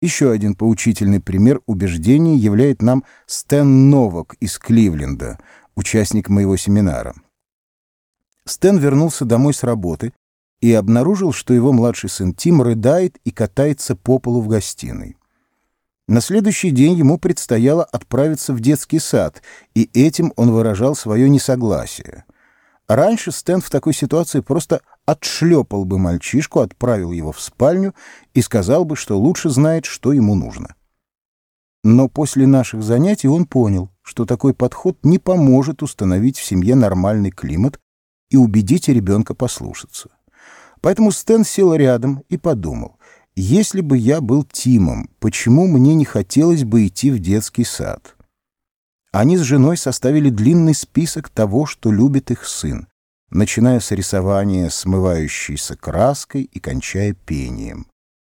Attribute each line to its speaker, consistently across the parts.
Speaker 1: Еще один поучительный пример убеждений являет нам Стэн Новак из Кливленда, участник моего семинара. Стэн вернулся домой с работы и обнаружил, что его младший сын Тим рыдает и катается по полу в гостиной. На следующий день ему предстояло отправиться в детский сад, и этим он выражал свое несогласие. Раньше Стэн в такой ситуации просто отшлепал бы мальчишку, отправил его в спальню и сказал бы, что лучше знает, что ему нужно. Но после наших занятий он понял, что такой подход не поможет установить в семье нормальный климат и убедить ребенка послушаться. Поэтому Стэн сел рядом и подумал, если бы я был Тимом, почему мне не хотелось бы идти в детский сад? Они с женой составили длинный список того, что любит их сын, начиная с рисования смывающейся краской и кончая пением.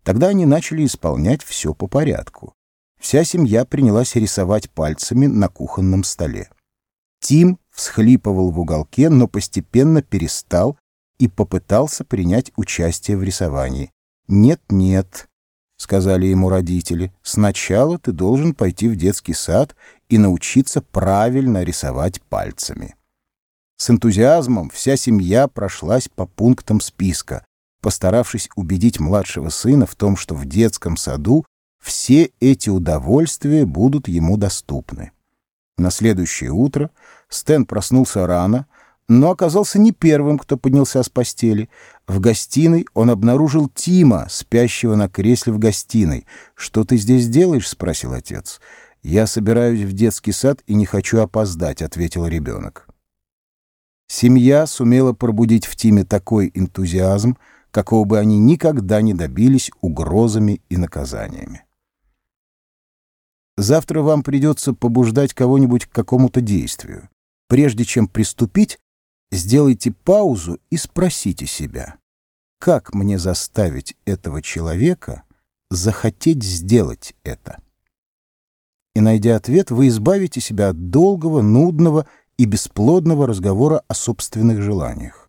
Speaker 1: Тогда они начали исполнять все по порядку. Вся семья принялась рисовать пальцами на кухонном столе. Тим всхлипывал в уголке, но постепенно перестал и попытался принять участие в рисовании. «Нет-нет», — сказали ему родители, — «сначала ты должен пойти в детский сад и научиться правильно рисовать пальцами». С энтузиазмом вся семья прошлась по пунктам списка, постаравшись убедить младшего сына в том, что в детском саду все эти удовольствия будут ему доступны. На следующее утро Стэн проснулся рано, но оказался не первым, кто поднялся с постели. В гостиной он обнаружил Тима, спящего на кресле в гостиной. «Что ты здесь делаешь?» — спросил отец. «Я собираюсь в детский сад и не хочу опоздать», — ответил ребенок. Семья сумела пробудить в Тиме такой энтузиазм, какого бы они никогда не добились угрозами и наказаниями. Завтра вам придется побуждать кого-нибудь к какому-то действию. Прежде чем приступить, сделайте паузу и спросите себя, как мне заставить этого человека захотеть сделать это? И, найдя ответ, вы избавите себя от долгого, нудного и бесплодного разговора о собственных желаниях.